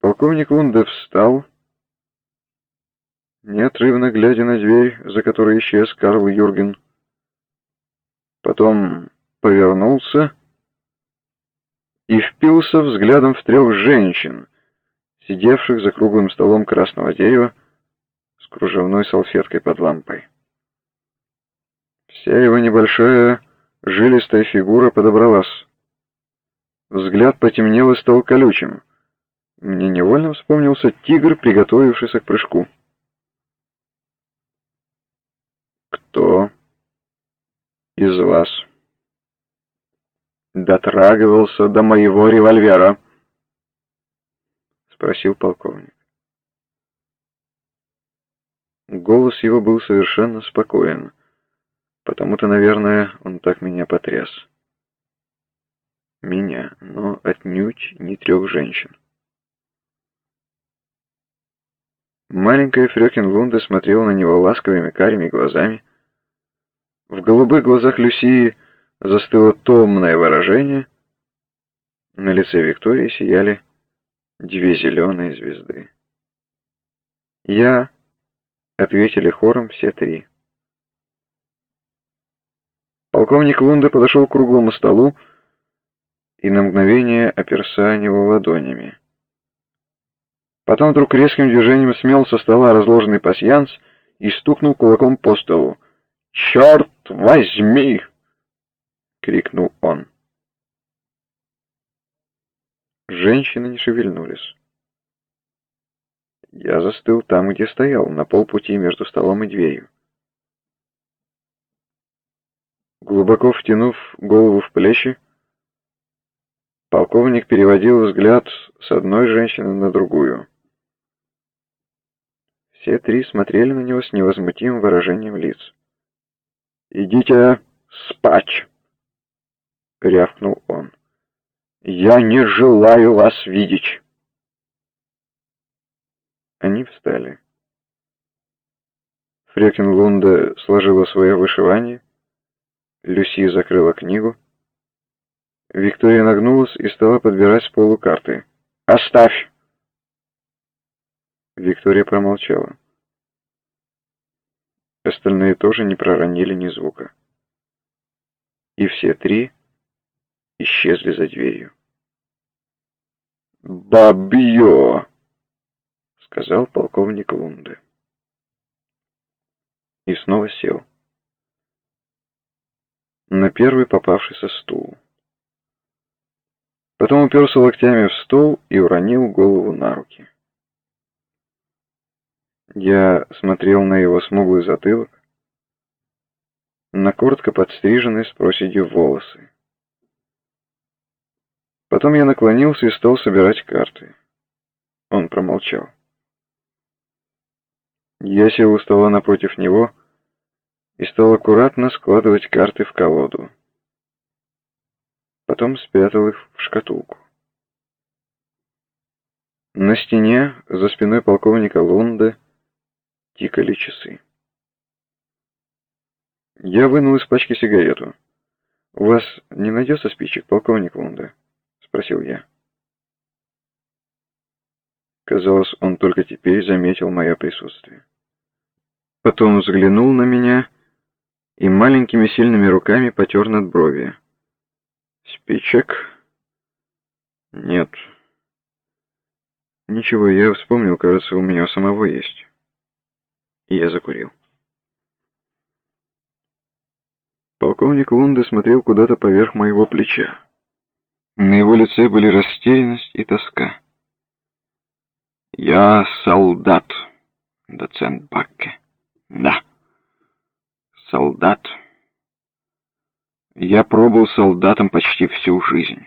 Полковник Лунде встал, неотрывно глядя на дверь, за которой исчез Карл Юрген. Потом повернулся и впился взглядом в трех женщин, сидевших за круглым столом красного дерева с кружевной салфеткой под лампой. Вся его небольшая жилистая фигура подобралась. Взгляд потемнел и стал колючим. Мне невольно вспомнился тигр, приготовившийся к прыжку. «Кто из вас дотрагивался до моего револьвера?» — спросил полковник. Голос его был совершенно спокоен, потому-то, наверное, он так меня потряс. Меня, но отнюдь не трех женщин. Маленькая Фрёкинлунда смотрела на него ласковыми карими глазами. В голубых глазах Люсии застыло томное выражение. На лице Виктории сияли две зеленые звезды. «Я», — ответили хором все три. Полковник Лунда подошел к круглому столу и на мгновение оперся о него ладонями. Потом вдруг резким движением смел со стола разложенный пасьянс и стукнул кулаком по столу. «Черт возьми!» — крикнул он. Женщины не шевельнулись. Я застыл там, где стоял, на полпути между столом и дверью. Глубоко втянув голову в плечи, полковник переводил взгляд с одной женщины на другую. Все три смотрели на него с невозмутимым выражением лиц. «Идите спать!» — рявкнул он. «Я не желаю вас видеть!» Они встали. Фрекенлунда сложила свое вышивание, Люси закрыла книгу. Виктория нагнулась и стала подбирать с полу карты. «Оставь!» Виктория промолчала. Остальные тоже не проронили ни звука. И все три исчезли за дверью. «Бабье!» — сказал полковник Лунды. И снова сел. На первый попавшийся стул. Потом уперся локтями в стол и уронил голову на руки. Я смотрел на его смуглый затылок, на коротко подстриженные с проседью волосы. Потом я наклонился и стал собирать карты. Он промолчал. Я сел у стола напротив него и стал аккуратно складывать карты в колоду. Потом спрятал их в шкатулку. На стене, за спиной полковника Лунда, Тикали часы. Я вынул из пачки сигарету. «У вас не найдется спичек, полковник Лунда?» — спросил я. Казалось, он только теперь заметил мое присутствие. Потом взглянул на меня и маленькими сильными руками потер над брови. «Спичек?» «Нет». «Ничего, я вспомнил, кажется, у меня самого есть» я закурил. Полковник Лунда смотрел куда-то поверх моего плеча. На его лице были растерянность и тоска. «Я солдат, доцент Бакке. Да, солдат. Я пробыл солдатом почти всю жизнь.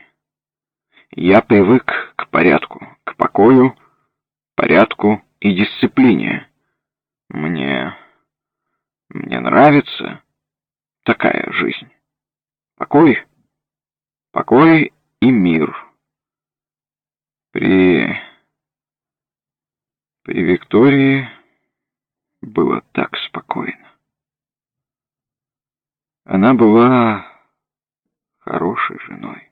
Я привык к порядку, к покою, порядку и дисциплине. Мне... мне нравится такая жизнь. Покой, покой и мир. При... при Виктории было так спокойно. Она была хорошей женой.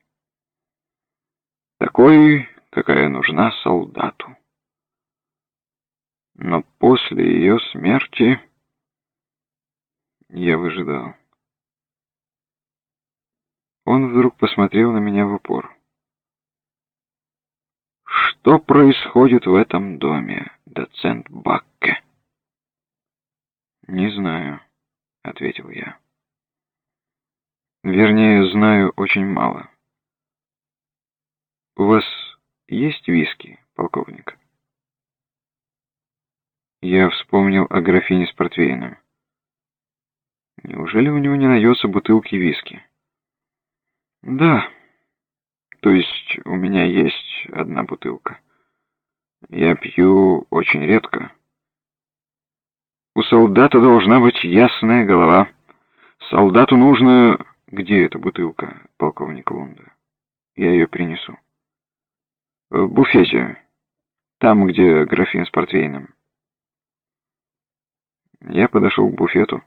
Такой, какая нужна солдату. Но после ее смерти я выжидал. Он вдруг посмотрел на меня в упор. «Что происходит в этом доме, доцент Бакке?» «Не знаю», — ответил я. «Вернее, знаю очень мало. У вас есть виски, полковник?» Я вспомнил о графине с портвейном. Неужели у него не найдется бутылки виски? Да. То есть у меня есть одна бутылка. Я пью очень редко. У солдата должна быть ясная голова. Солдату нужно... Где эта бутылка, полковник Лунда? Я ее принесу. В буфете. Там, где графин с портвейном. Я подошел к буфету,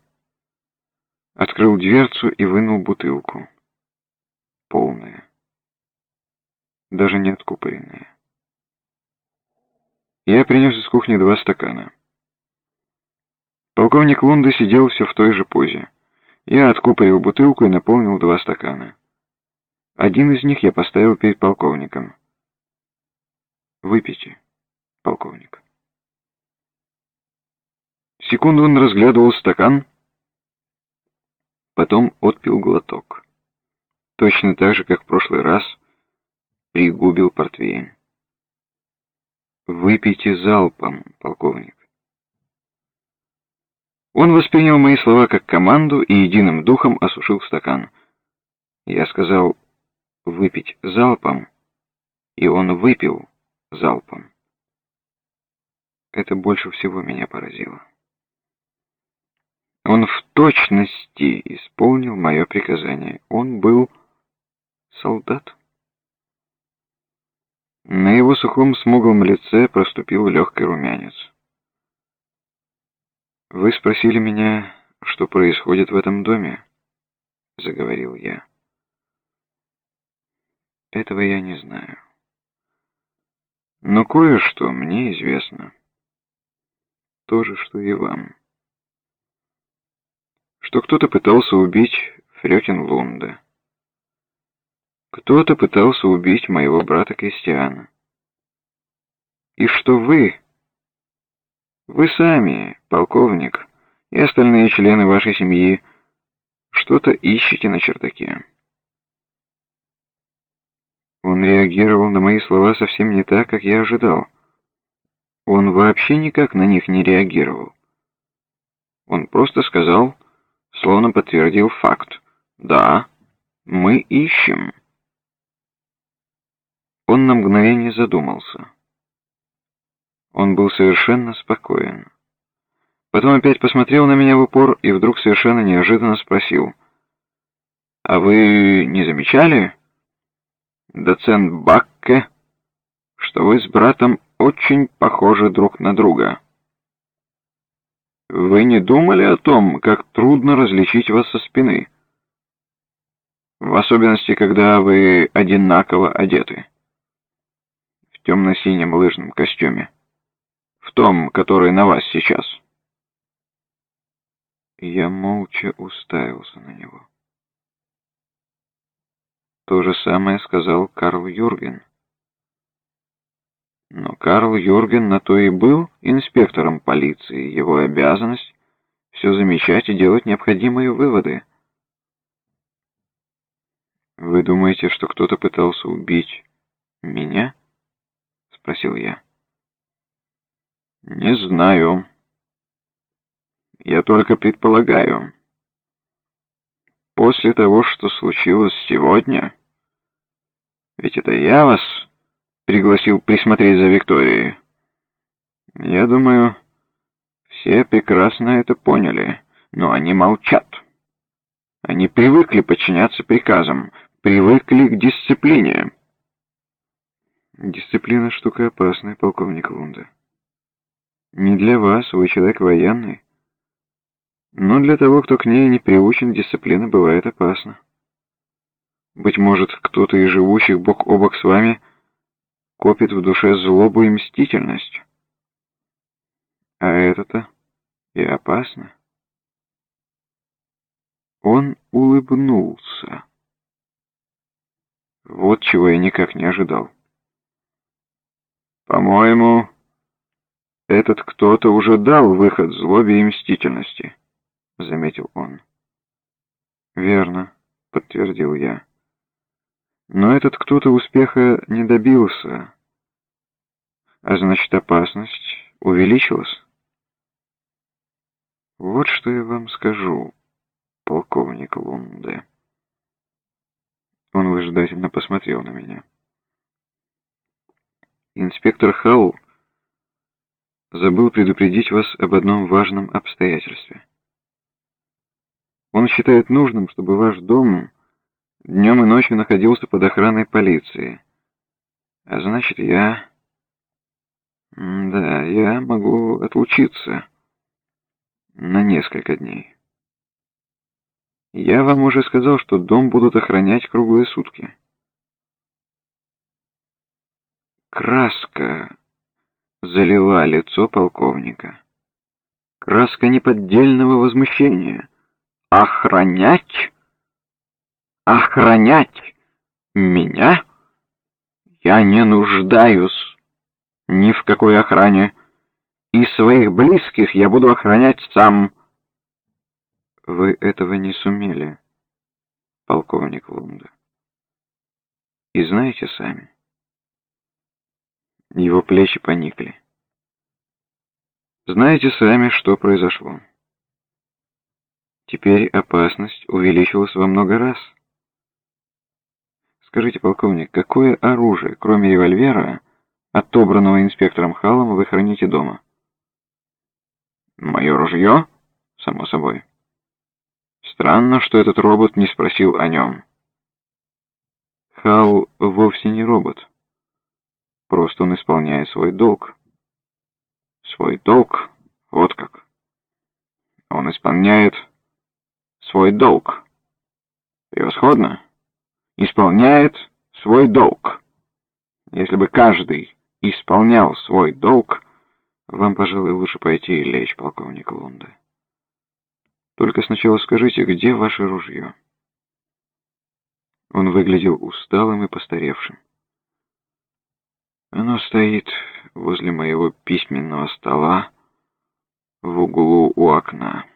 открыл дверцу и вынул бутылку. Полная. Даже не откупоренная. Я принес из кухни два стакана. Полковник Лунда сидел все в той же позе. Я откупорил бутылку и наполнил два стакана. Один из них я поставил перед полковником. «Выпейте, полковник». Секунду он разглядывал стакан, потом отпил глоток. Точно так же, как в прошлый раз, пригубил портвейн. «Выпейте залпом, полковник». Он воспринял мои слова как команду и единым духом осушил стакан. Я сказал «выпить залпом», и он выпил залпом. Это больше всего меня поразило. Он в точности исполнил мое приказание. Он был солдат. На его сухом смуглом лице проступил легкий румянец. «Вы спросили меня, что происходит в этом доме?» — заговорил я. «Этого я не знаю. Но кое-что мне известно. То же, что и вам. Что кто-то пытался убить Фрёкинлунда. Кто-то пытался убить моего брата Кристиана. И что вы вы сами, полковник, и остальные члены вашей семьи что-то ищете на чердаке. Он реагировал на мои слова совсем не так, как я ожидал. Он вообще никак на них не реагировал. Он просто сказал, словно подтвердил факт. «Да, мы ищем». Он на мгновение задумался. Он был совершенно спокоен. Потом опять посмотрел на меня в упор и вдруг совершенно неожиданно спросил. «А вы не замечали, доцент Бакке, что вы с братом очень похожи друг на друга?» «Вы не думали о том, как трудно различить вас со спины?» В особенности, когда вы одинаково одеты. В темно-синем лыжном костюме в том, который на вас сейчас. Я молча уставился на него. То же самое сказал Карл Юрген. Но Карл Юрген на то и был инспектором полиции. Его обязанность все замечать и делать необходимые выводы. «Вы думаете, что кто-то пытался убить меня?» — спросил я. Не знаю. Я только предполагаю. После того, что случилось сегодня... Ведь это я вас пригласил присмотреть за Викторией. Я думаю, все прекрасно это поняли, но они молчат. Они привыкли подчиняться приказам, привыкли к дисциплине. Дисциплина штука опасная, полковник Лунда. Не для вас, вы человек военный. Но для того, кто к ней не приучен, дисциплина бывает опасна. Быть может, кто-то из живущих бок о бок с вами копит в душе злобу и мстительность. А это-то и опасно. Он улыбнулся. Вот чего я никак не ожидал. По-моему, этот кто-то уже дал выход злобе и мстительности, заметил он. Верно, подтвердил я. Но этот кто-то успеха не добился, а значит опасность увеличилась. Вот что я вам скажу, полковник Лунде. Он выжидательно посмотрел на меня. Инспектор Хаул забыл предупредить вас об одном важном обстоятельстве. Он считает нужным, чтобы ваш дом днем и ночью находился под охраной полиции. А значит, я... Да, я могу отлучиться на несколько дней. Я вам уже сказал, что дом будут охранять круглые сутки. Краска залила лицо полковника. Краска неподдельного возмущения. Охранять? Охранять меня? Я не нуждаюсь ни в какой охране. И своих близких я буду охранять сам. Вы этого не сумели, полковник Лунда. И знаете сами. Его плечи поникли. Знаете сами, что произошло. Теперь опасность увеличилась во много раз. Скажите, полковник, какое оружие, кроме револьвера, отобранного инспектором Халлом, вы храните дома? Мое ружье? Само собой. Странно, что этот робот не спросил о нем. Хал вовсе не робот. Просто он исполняет свой долг. Свой долг? Вот как. Он исполняет свой долг. Превосходно. Исполняет свой долг. Если бы каждый исполнял свой долг, вам, пожалуй, лучше пойти и лечь, полковник Лунда. Только сначала скажите, где ваше ружье? Он выглядел усталым и постаревшим. Оно стоит возле моего письменного стола в углу у окна.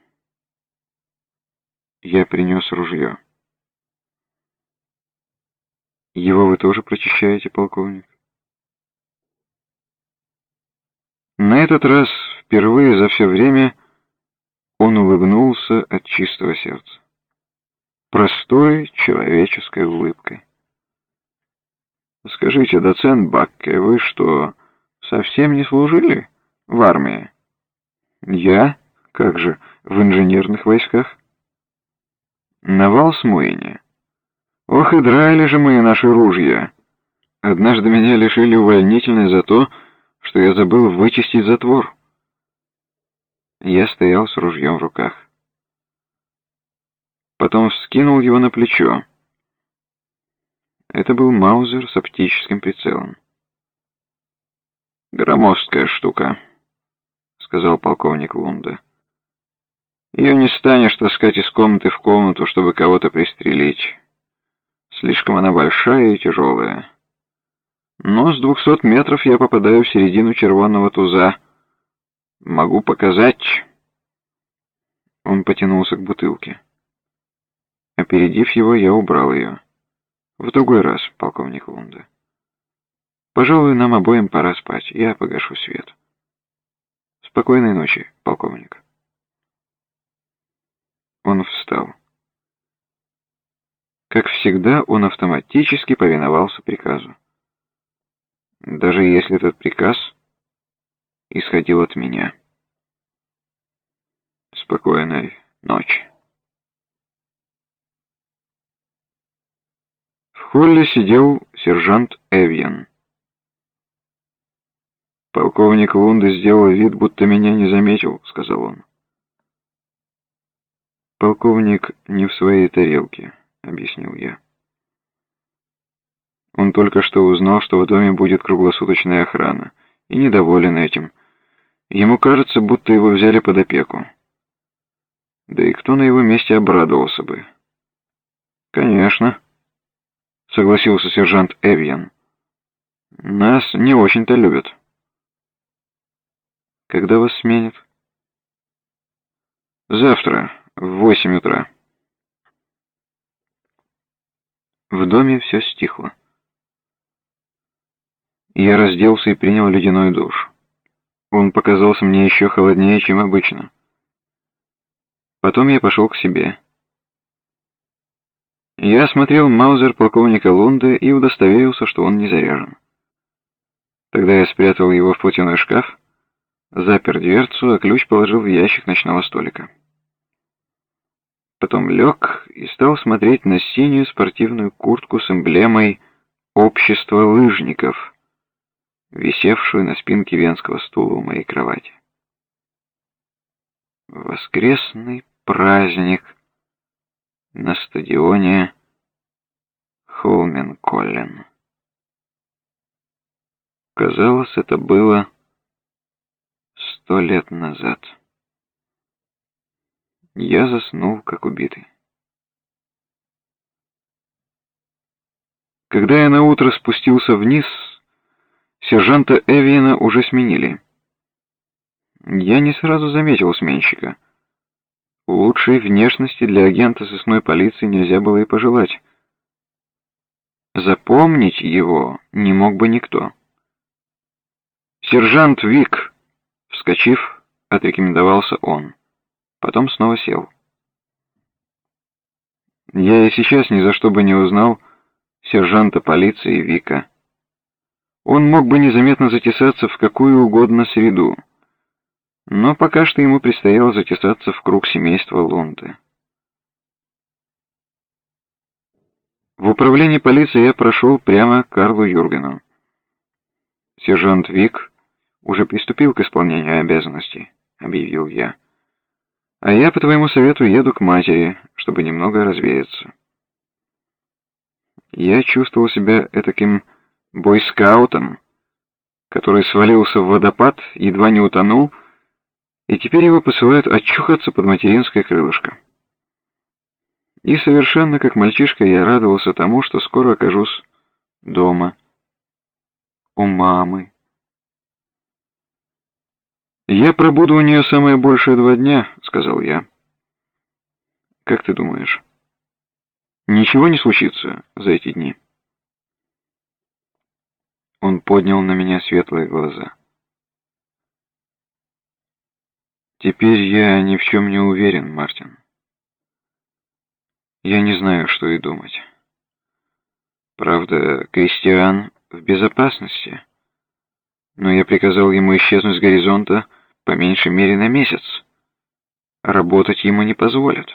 Я принес ружье. Его вы тоже прочищаете, полковник? На этот раз впервые за все время он улыбнулся от чистого сердца. Простой человеческой улыбкой. Скажите, доцент Бакке, вы что, совсем не служили в армии? Я? Как же, в инженерных войсках? На Валсмуине. Ох и драли же мы наши ружья. Однажды меня лишили увольнительной за то, что я забыл вычистить затвор. Я стоял с ружьем в руках. Потом вскинул его на плечо. Это был Маузер с оптическим прицелом. «Громоздкая штука», — сказал полковник Лунда. «Ее не станешь таскать из комнаты в комнату, чтобы кого-то пристрелить. Слишком она большая и тяжелая. Но с двухсот метров я попадаю в середину червонного туза. Могу показать...» Он потянулся к бутылке. Опередив его, я убрал ее. В другой раз, полковник Лунда. Пожалуй, нам обоим пора спать. Я погашу свет. Спокойной ночи, полковник. Он встал. Как всегда, он автоматически повиновался приказу. Даже если этот приказ исходил от меня. Спокойной ночи. холле сидел сержант Эвьен. «Полковник Лунда сделал вид, будто меня не заметил», — сказал он. «Полковник не в своей тарелке», — объяснил я. Он только что узнал, что в доме будет круглосуточная охрана, и недоволен этим. Ему кажется, будто его взяли под опеку. Да и кто на его месте обрадовался бы? Конечно, согласился сержант Эвьен. Нас не очень-то любят. Когда вас сменят? Завтра, в восемь утра. В доме все стихло. Я разделся и принял ледяной душ. Он показался мне еще холоднее, чем обычно. Потом я пошел к себе. Я осмотрел маузер полковника Лунда и удостоверился, что он не заряжен. Тогда я спрятал его в платяной шкаф, запер дверцу, а ключ положил в ящик ночного столика. Потом лег и стал смотреть на синюю спортивную куртку с эмблемой «Общество лыжников», висевшую на спинке венского стула у моей кровати. Воскресный праздник на стадионе Холмен-Коллен. Казалось, это было сто лет назад. Я заснул, как убитый. Когда я наутро спустился вниз, сержанта Эвиена уже сменили. Я не сразу заметил сменщика. Лучшей внешности для агента сосной полиции нельзя было и пожелать. Запомнить его не мог бы никто. «Сержант Вик!» Вскочив, отрекомендовался он. Потом снова сел. Я и сейчас ни за что бы не узнал сержанта полиции Вика. Он мог бы незаметно затесаться в какую угодно среду, но пока что ему предстояло затесаться в круг семейства Лунды. В управлении полиции я прошел прямо к Карлу Юргену. Сержант Вик уже приступил к исполнению обязанностей, объявил я. А я, по твоему совету, еду к матери, чтобы немного развеяться. Я чувствовал себя этаким бойскаутом, который свалился в водопад, едва не утонул, и теперь его посылают очухаться под материнское крылышко. И совершенно как мальчишка я радовался тому, что скоро окажусь дома, у мамы. «Я пробуду у нее самое большее два дня», — сказал я. «Как ты думаешь, ничего не случится за эти дни?» Он поднял на меня светлые глаза. «Теперь я ни в чем не уверен, Мартин. Я не знаю, что и думать. Правда, Кристиан в безопасности, но я приказал ему исчезнуть с горизонта, по меньшей мере на месяц. Работать ему не позволят.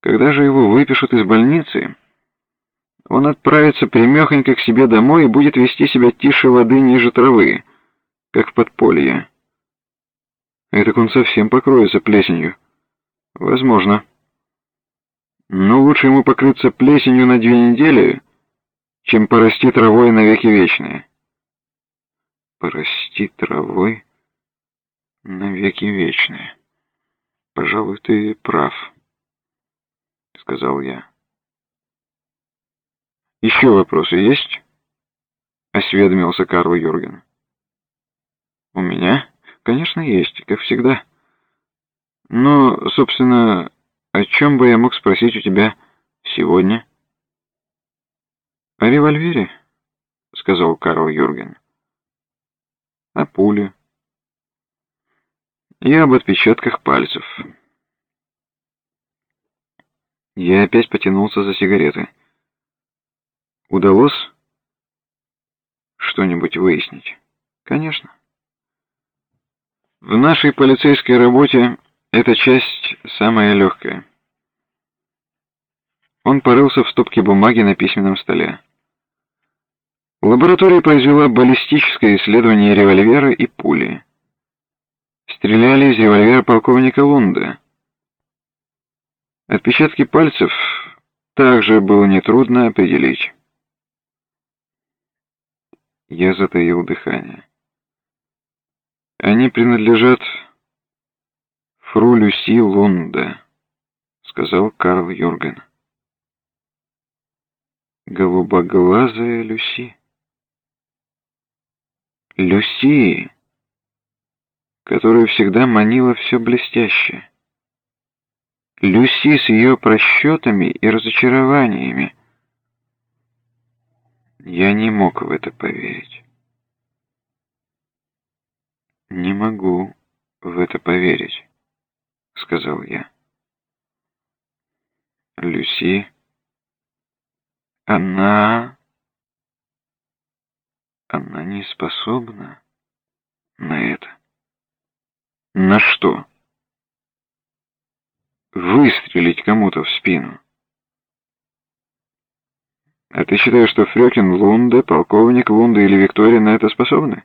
Когда же его выпишут из больницы, он отправится прямехонько к себе домой и будет вести себя тише воды ниже травы, как в подполье. Этак он совсем покроется плесенью. Возможно. Но лучше ему покрыться плесенью на две недели, чем порасти травой навеки вечные. Порасти травой? Навеки вечные. Пожалуй, ты прав, сказал я. Еще вопросы есть? Осведомился Карл Юрген. У меня, конечно, есть, как всегда. Но, собственно, о чем бы я мог спросить у тебя сегодня? О револьвере, сказал Карл Юрген. О пуле и об отпечатках пальцев. Я опять потянулся за сигаретой. Удалось что-нибудь выяснить? Конечно. В нашей полицейской работе эта часть самая легкая. Он порылся в стопке бумаги на письменном столе. Лаборатория произвела баллистическое исследование револьвера и пули. Стреляли из револьвера полковника Лунда. Отпечатки пальцев также было нетрудно определить. Я затаил дыхание. Они принадлежат фру Люси Лунда, сказал Карл Юрген. Голубоглазая Люси. Люси, которая всегда манила все блестящее. Люси с ее просчетами и разочарованиями. Я не мог в это поверить. «Не могу в это поверить», — сказал я. «Люси, она... она не способна на это». «На что?» «Выстрелить кому-то в спину». «А ты считаешь, что Фрёкин Лунда, полковник Лунда или Виктория на это способны?»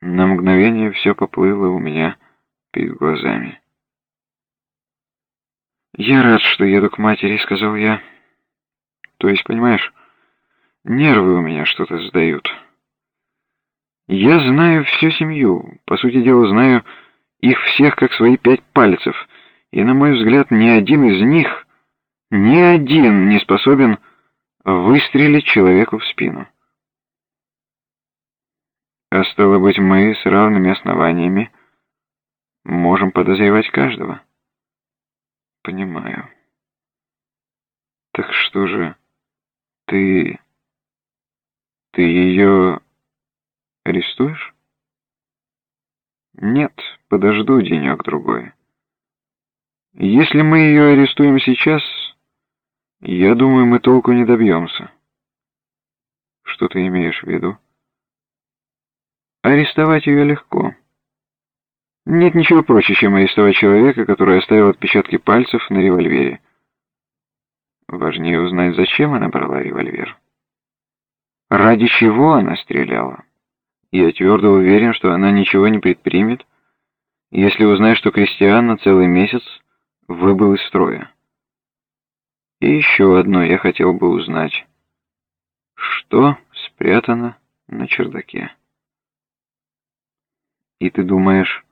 На мгновение все поплыло у меня перед глазами. «Я рад, что еду к матери», — сказал я. «То есть, понимаешь, нервы у меня что-то сдают. Я знаю всю семью, по сути дела, знаю их всех как свои пять пальцев, и, на мой взгляд, ни один из них, ни один не способен выстрелить человеку в спину». А стало быть, мы с равными основаниями можем подозревать каждого. Понимаю. Так что же, ты... ты ее арестуешь? Нет, подожду денек-другой. Если мы ее арестуем сейчас, я думаю, мы толку не добьемся. Что ты имеешь в виду? Арестовать ее легко. Нет ничего проще, чем арестовать человека, который оставил отпечатки пальцев на револьвере. Важнее узнать, зачем она брала револьвер. Ради чего она стреляла. Я твердо уверен, что она ничего не предпримет, если узнает, что Кристиан на целый месяц выбыл из строя. И еще одно я хотел бы узнать. Что спрятано на чердаке? И ты думаешь,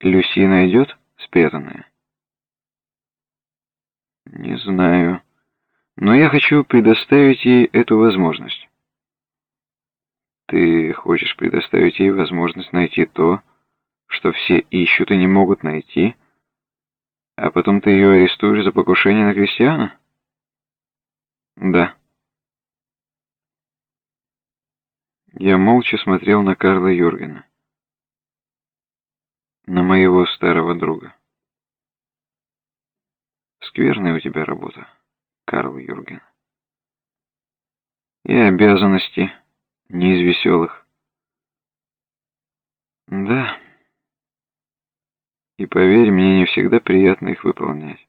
Люси найдет спрятанное? Не знаю, но я хочу предоставить ей эту возможность. Ты хочешь предоставить ей возможность найти то, что все ищут и не могут найти, а потом ты ее арестуешь за покушение на крестьяна? Да. Я молча смотрел на Карла Юргена на моего старого друга. Скверная у тебя работа, Карл Юрген. И обязанности не из веселых. Да. И поверь, мне не всегда приятно их выполнять.